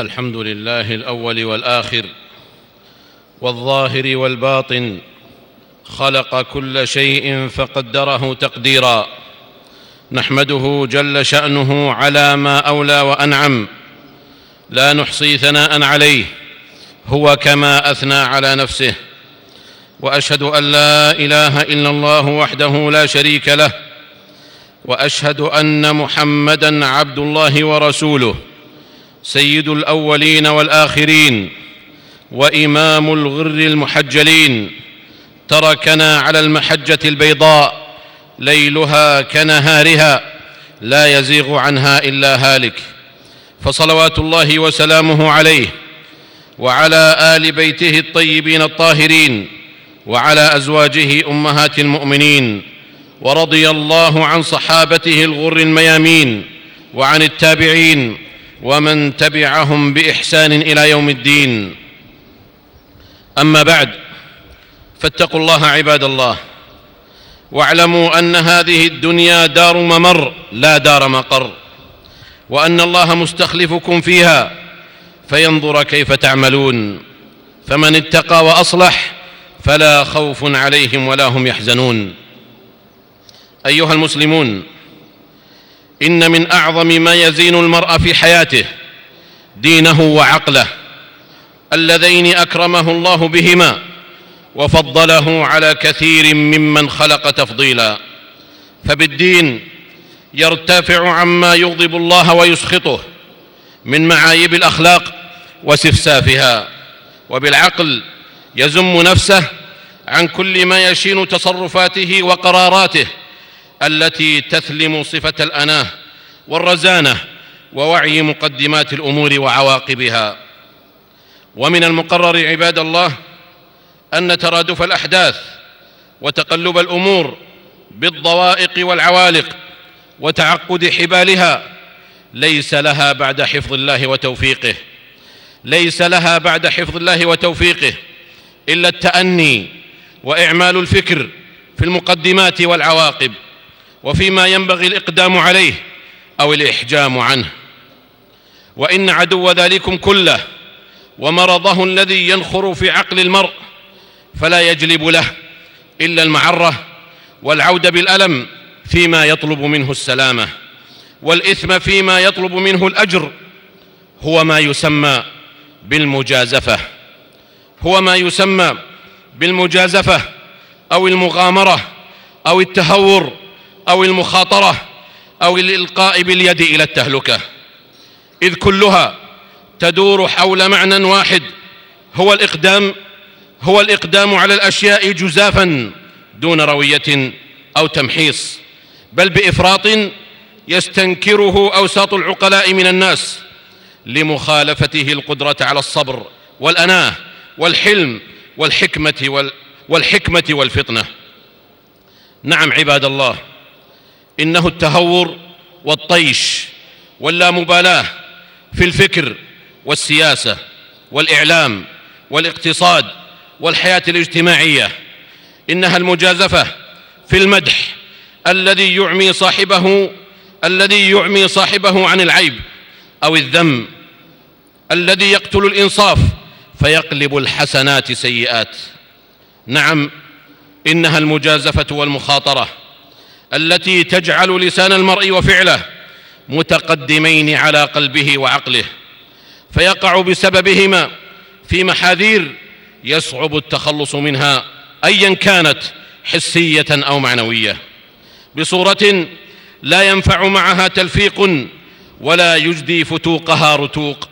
الحمد لله الأول والآخر والظاهر والباطن خلق كل شيء فقدره تقديرا نحمده جل شأنه على ما أولى وأنعم لا نحصي ثناء عليه هو كما أثنى على نفسه وأشهد أن لا إله إلا الله وحده لا شريك له وأشهد أن محمدا عبد الله ورسوله سيد الأولين والآخرين وإمام الغر المحجلين تركنا على المحجة البيضاء ليلها كنهارها لا يزيغ عنها إلا هالك. فصلوات الله وسلامه عليه وعلى آل بيته الطيبين الطاهرين وعلى أزواجه أمهات المؤمنين ورضي الله عن صحابته الغر الميامين وعن التابعين ومن تبعهم بإحسان إلى يوم الدين. أما بعد فاتقوا الله عباد الله واعلموا أن هذه الدنيا دار ممر لا دار مقر وأن الله مستخلفكم فيها فينظر كيف تعملون. فمن اتقى وأصلح فلا خوف عليهم ولا هم يحزنون. أيها المسلمون إن من أعظم ما يزين المرء في حياته دينه وعقله اللذين أكرمه الله بهما وفضله على كثير ممن خلق تفضيلا. فبالدين يرتفع عما يغضب الله ويسخطه من معايب الأخلاق وسفسافها وبالعقل يزم نفسه عن كل ما يشين تصرفاته وقراراته. التي تثلم صفة الأناة والرزانة ووعي مقدمات الأمور وعواقبها. ومن المقرر عباد الله أن ترادف الأحداث وتقلب الأمور بالضوائق والعوالق وتعقد حبالها ليس لها بعد حفظ الله وتوفيقه ليس لها بعد حفظ الله وتوفيقه إلا التأني وإعمال الفكر في المقدمات والعواقب. وفيما ينبغي الإقدام عليه أو الإحجام عنه. وإن عدو ذلكم كله ومرضه الذي ينخر في عقل المرء فلا يجلب له إلا المعرة والعود بالألم فيما يطلب منه السلامة والإثم فيما يطلب منه الأجر هو ما يسمى بالمجازفة. هو ما يسمى بالمجازفة أو المغامرة أو التهور أو المخاطرة أو الإلقاء باليد إلى التهلكة. إذ كلها تدور حول معنى واحد هو الإقدام هو الإقدام على الأشياء جزافا دون روية أو تمحيص بل بإفراط يستنكره أوساط العقلاء من الناس لمخالفته القدرة على الصبر والأناة والحلم والحكمة والحكمة والفطنة. نعم عباد الله إنه التهور والطيش واللامبالاه في الفكر والسياسة والإعلام والاقتصاد والحياة الاجتماعية. إنها المجازفة في المدح الذي يعمي صاحبه الذي يعمي صاحبه عن العيب أو الذم الذي يقتل الإنصاف فيقلب الحسنات سيئات. نعم إنها المجازفة والمخاطرة. التي تجعل لسان المرء وفعله متقدمين على قلبه وعقله فيقع بسببهما في محاذير يصعب التخلص منها ايا كانت حسية أو معنوية. بصورة لا ينفع معها تلفيق ولا يجدي فتوقها رتوق.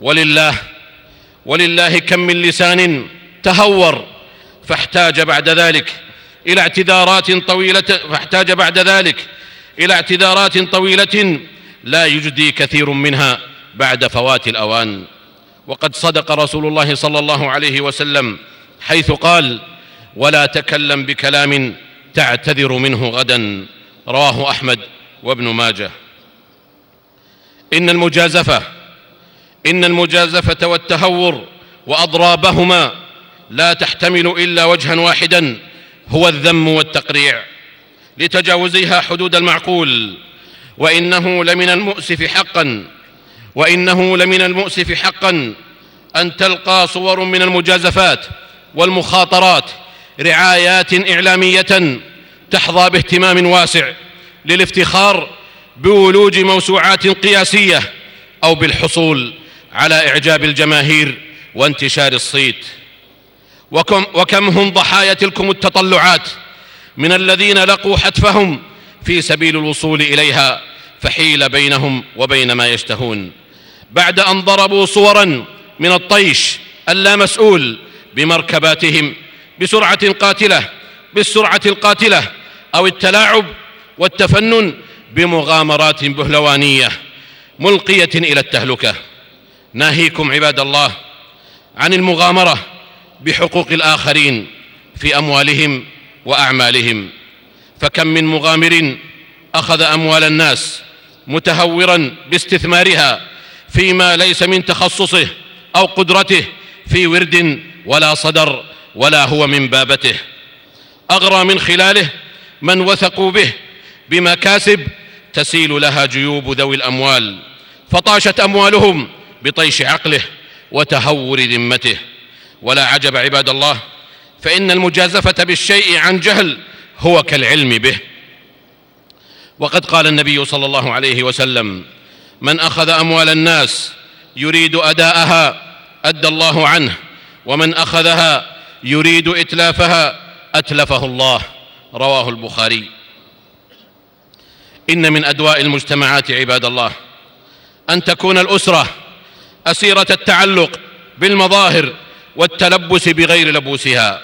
ولله ولله كم من لسان تهور فاحتاج بعد ذلك إلى اعتذارات طويلة فاحتاج بعد ذلك إلى اعتذارات طويلة لا يجدي كثير منها بعد فوات الأوان. وقد صدق رسول الله صلى الله عليه وسلم حيث قال ولا تكلم بكلام تعتذر منه غدا. رواه أحمد وابن ماجه. إن المجازفة إن المجازفة والتهور وأضرابهما لا تحتمل إلا وجها واحدا. هو الذم والتقريع لتجاوزها حدود المعقول. وإنه لمن المؤسف حقا وإنه لمن المؤسف حقا أن تلقى صور من المجازفات والمخاطرات رعايات إعلامية تحظى باهتمام واسع للافتخار بولوج موسوعات قياسية أو بالحصول على إعجاب الجماهير وانتشار الصيت. وكم, وكم هم ضحايا تلكم التطلعات؟ من الذين لقوا حتفهم في سبيل الوصول إليها فحيل بينهم وبين ما يشتهون. بعد أن ضربوا صورا من الطيش اللامسؤول بمركباتهم بسرعة قاتلة بالسرعة القاتلة أو التلاعب والتفنن بمغامرات بهلوانية ملقية إلى التهلكة. ناهيكم عباد الله عن المغامرة. بحقوق الآخرين في أموالهم وأعمالهم. فكم من مغامر أخذ أموال الناس متهورا باستثمارها فيما ليس من تخصصه أو قدرته في ورد ولا صدر ولا هو من بابته. أغرى من خلاله من وثقوا به بمكاسب تسيل لها جيوب ذوي الأموال فطاشت أموالهم بطيش عقله وتهور ذمته. ولا عجب عباد الله فإن المجازفة بالشيء عن جهل هو كالعلم به. وقد قال النبي صلى الله عليه وسلم من أخذ أموال الناس يريد أداءها أدى الله عنه ومن أخذها يريد إتلافها أتلفه الله. رواه البخاري. إن من أدواء المجتمعات عباد الله أن تكون الأسرة أسيرة التعلق بالمظاهر والتلبس بغير لبوسها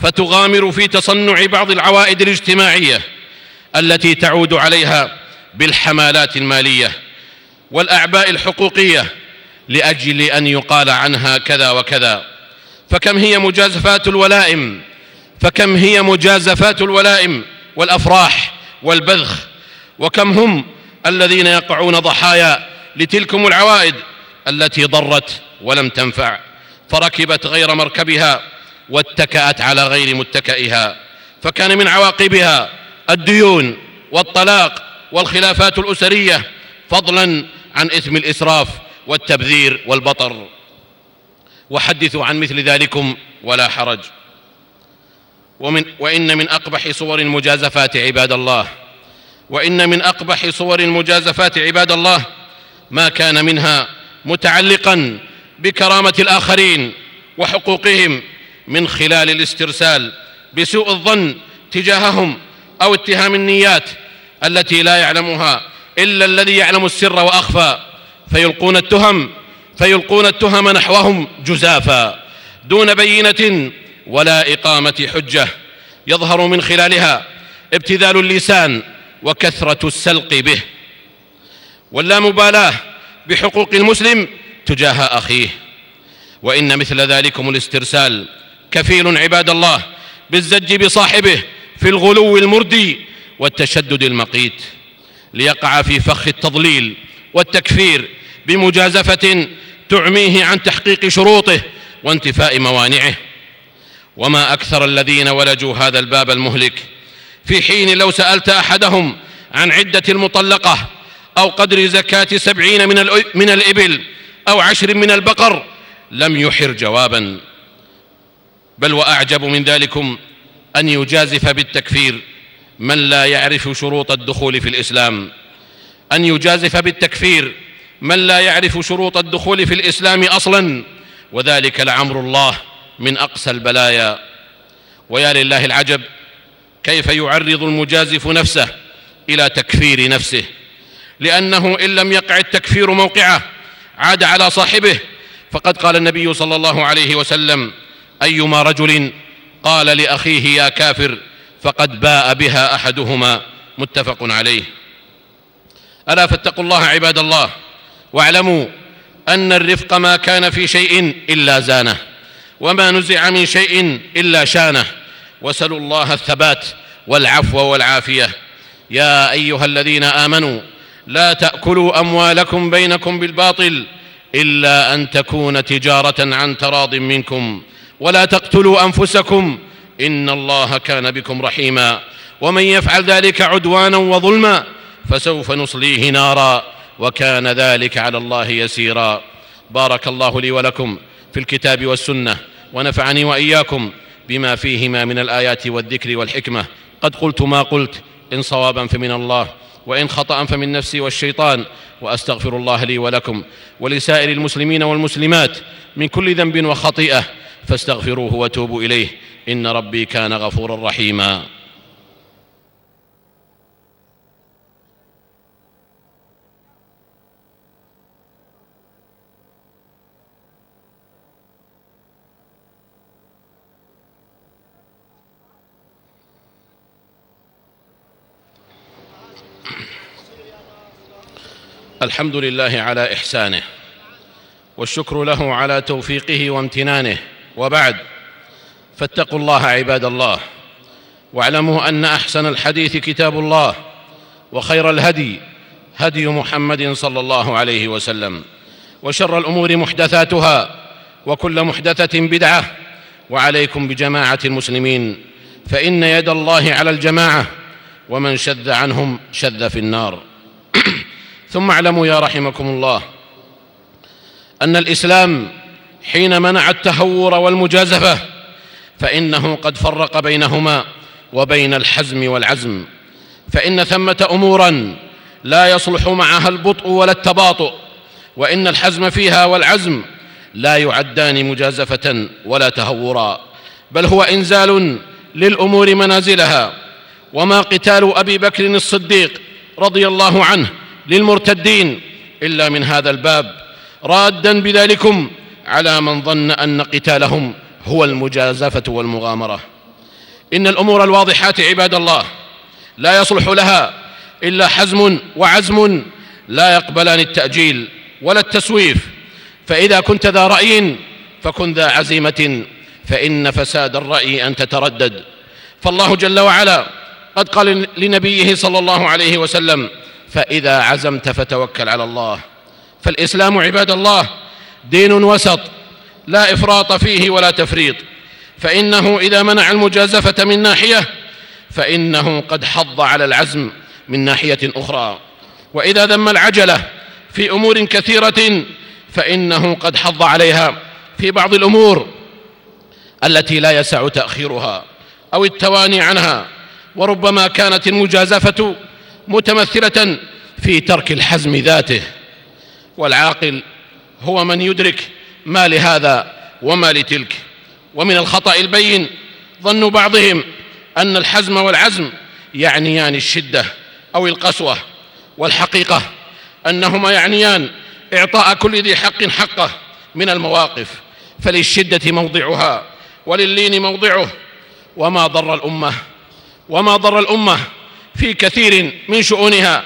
فتغامر في تصنع بعض العوائد الاجتماعية التي تعود عليها بالحمالات المالية والأعباء الحقوقية لأجل أن يقال عنها كذا وكذا. فكم هي مجازفات الولائم؟ فكم هي مجازفات الولائم والأفراح والبذخ؟ وكم هم الذين يقعون ضحايا لتلكم العوائد التي ضرت ولم تنفع فركبت غير مركبها واتكأت على غير متكئها فكان من عواقبها الديون والطلاق والخلافات الأسرية فضلا عن إثم الإسراف والتبذير والبطر. وحدثوا عن مثل ذلكم ولا حرج. ومن وإن من أقبح صور المجازفات عباد الله وإن من أقبح صور المجازفات عباد الله ما كان منها متعلقا بكرامة الآخرين وحقوقهم من خلال الاسترسال بسوء الظن تجاههم أو اتهام النيات التي لا يعلمها إلا الذي يعلم السر وأخفى. فيلقون التهم فيلقون التهم نحوهم جزافا دون بينة ولا إقامة حجة. يظهر من خلالها ابتذال اللسان وكثرة السلق به. واللامبالاة بحقوق المسلم تجاه أخيه وإن مثل ذلكم الاسترسال كفيل عباد الله بالزج بصاحبه في الغلو المردي والتشدد المقيت ليقع في فخ التضليل والتكفير بمجازفة تعميه عن تحقيق شروطه وانتفاء موانعه. وما أكثر الذين ولجوا هذا الباب المهلك في حين لو سألت أحدهم عن عدة المطلقه أو قدر زكاة سبعين من, من الإبل أو عشر من البقر لم يحر جوابا. بل وأعجب من ذلكم أن يجازف بالتكفير من لا يعرف شروط الدخول في الإسلام. أن يجازف بالتكفير من لا يعرف شروط الدخول في الإسلام أصلا. وذلك لعمر الله من اقسى البلايا. ويا لله العجب كيف يعرض المجازف نفسه إلى تكفير نفسه؟ لأنه إن لم يقع التكفير موقعه عاد على صاحبه. فقد قال النبي صلى الله عليه وسلم أيما رجل؟ قال لأخيه يا كافر فقد باء بها أحدهما. متفق عليه. ألا فاتقوا الله عباد الله واعلموا أن الرفق ما كان في شيء إلا زانه وما نزع من شيء إلا شانه. وسلوا الله الثبات والعفو والعافية. يا أيها الذين آمنوا لا تأكلوا أموالكم بينكم بالباطل إلا أن تكون تجارة عن تراض منكم. ولا تقتلوا أنفسكم. إن الله كان بكم رحيما. ومن يفعل ذلك عدوانا وظلما فسوف نصليه نارا وكان ذلك على الله يسيرا. بارك الله لي ولكم في الكتاب والسنة ونفعني وإياكم بما فيهما من الآيات والذكر والحكمة. قد قلت ما قلت إن صوابا فمن الله. وإن خطأ فمن نفسي والشيطان وأستغفر الله لي ولكم ولسائر المسلمين والمسلمات من كل ذنب وخطيئة فاستغفروه وتوبوا إليه إن ربي كان غفورا رحيما. الحمد لله على إحسانه والشكر له على توفيقه وامتنانه. وبعد فاتقوا الله عباد الله واعلموا أن أحسن الحديث كتاب الله وخير الهدي هدي محمد صلى الله عليه وسلم وشر الأمور محدثاتها وكل محدثة بدعة وعليكم بجماعة المسلمين فإن يد الله على الجماعة ومن شذ عنهم شذ في النار. ثم اعلموا يا رحمكم الله أن الإسلام حين منع التهور والمجازفة فإنه قد فرق بينهما وبين الحزم والعزم فإن ثمة أمورا لا يصلح معها البطء ولا التباطؤ وإن الحزم فيها والعزم لا يعدان مجازفة ولا تهورا بل هو إنزال للأمور منازلها وما قتال أبي بكر الصديق رضي الله عنه للمرتدين إلا من هذا الباب. رادا بذلكم على من ظن أن قتالهم هو المجازفة والمغامرة. إن الأمور الواضحات عباد الله لا يصلح لها إلا حزم وعزم لا يقبلان التأجيل ولا التسويف. فإذا كنت ذا رأي فكن ذا عزيمة فإن فساد الرأي أن تتردد. فالله جل وعلا قد قال لنبيه صلى الله عليه وسلم فإذا عزمت فتوكل على الله. فالإسلام عباد الله دين وسط لا إفراط فيه ولا تفريط. فإنه إذا منع المجازفة من ناحية فإنه قد حض على العزم من ناحية أخرى. وإذا ذم العجلة في أمور كثيرة فإنه قد حض عليها في بعض الأمور التي لا يسع تأخيرها أو التواني عنها. وربما كانت المجازفة متمثلة في ترك الحزم ذاته والعاقل هو من يدرك ما لهذا وما لتلك. ومن الخطأ البين ظن بعضهم أن الحزم والعزم يعنيان الشدة أو القسوة والحقيقة أنهما يعنيان إعطاء كل ذي حق حقه من المواقف. فللشدة موضعها وللين موضعه. وما ضر الأمة وما ضر الأمة في كثير من شؤونها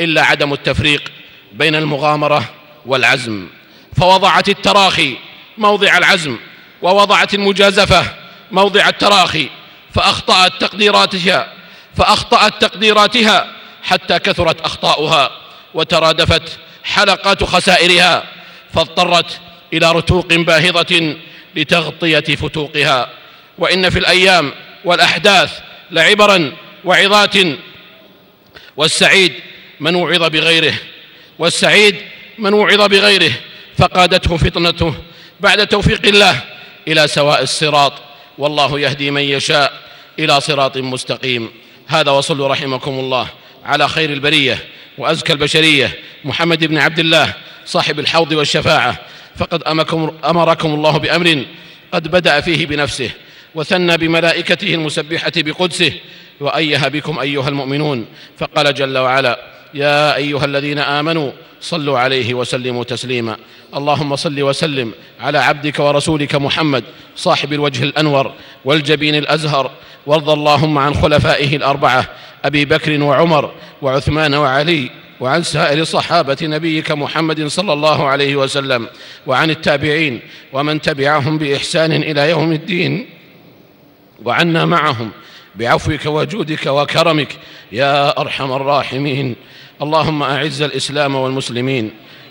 إلا عدم التفريق بين المغامرة والعزم. فوضعت التراخي موضع العزم ووضعت المجازفة موضع التراخي فأخطأت تقديراتها فأخطأت تقديراتها حتى كثرت أخطاؤها وترادفت حلقات خسائرها فاضطرت إلى رتوق باهظة لتغطية فتوقها. وإن في الأيام والأحداث لعبرا وعظات والسعيد من وعظ بغيره والسعيد من وعظ بغيره فقادته فطنته بعد توفيق الله إلى سواء الصراط والله يهدي من يشاء إلى صراط مستقيم. هذا وصلوا رحمكم الله على خير البرية وأزكى البشرية محمد بن عبد الله صاحب الحوض والشفاعة. فقد أمركم الله بأمر قد بدأ فيه بنفسه وثنى بملائكته المسبحة بقدسه وايه بكم أيها المؤمنون فقال جل وعلا يا أيها الذين آمنوا صلوا عليه وسلموا تسليما. اللهم صل وسلم على عبدك ورسولك محمد صاحب الوجه الأنور والجبين الأزهر. وارض اللهم عن خلفائه الأربعة أبي بكر وعمر وعثمان وعلي وعن سائر صحابة نبيك محمد صلى الله عليه وسلم وعن التابعين ومن تبعهم بإحسان إلى يوم الدين وعنا معهم بعفوك وجودك وكرمك يا أرحم الراحمين. اللهم أعز الإسلام والمسلمين.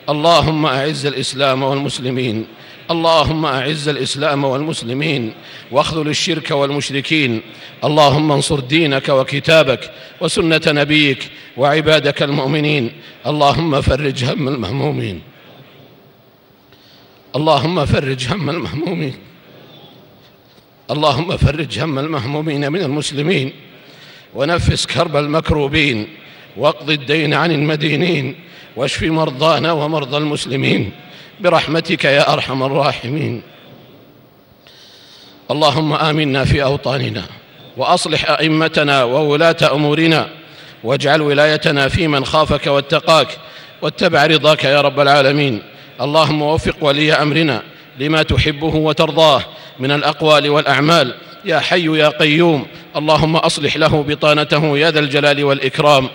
اللهم أعز الإسلام والمسلمين. اللهم أعز الإسلام والمسلمين. واخذل الشرك والمشركين. اللهم انصر دينك وكتابك وسنة نبيك وعبادك المؤمنين. اللهم فرج هم المهمومين. اللهم فرج هم المهمومين. اللهم فرج هم المهمومين من المسلمين ونفس كرب المكروبين واقض الدين عن المدينين واشف مرضانا ومرضى المسلمين برحمتك يا أرحم الراحمين. اللهم آمنا في أوطاننا وأصلح أئمتنا وولاة أمورنا واجعل ولايتنا في من خافك واتقاك واتبع رضاك يا رب العالمين. اللهم وفق ولي أمرنا لما تحبه وترضاه من الأقوال والأعمال. يا حي يا قيوم اللهم أصلح له بطانته يا ذا الجلال والإكرام.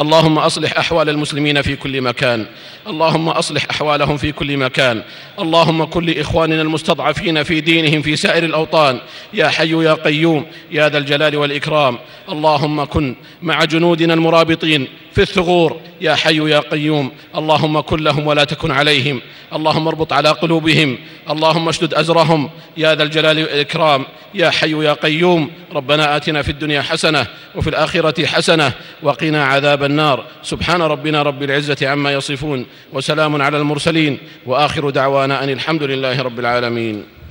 اللهم أصلح أحوال المسلمين في كل مكان. اللهم أصلح أحوالهم في كل مكان. اللهم كن لاخواننا المستضعفين في دينهم في سائر الأوطان. يا حي يا قيوم يا ذا الجلال والإكرام. اللهم كن مع جنودنا المرابطين في الثغور. يا حي يا قيوم اللهم كن لهم ولا تكن عليهم. اللهم اربط على قلوبهم. اللهم اشدد أزرهم. يا ذا الجلال والإكرام. يا حي يا قيوم ربنا آتنا في الدنيا حسنة وفي الآخرة حسنة. وقنا عذاب النار. سبحان ربنا رب العزة عما يصفون وسلام على المرسلين وآخر دعوانا أن الحمد لله رب العالمين.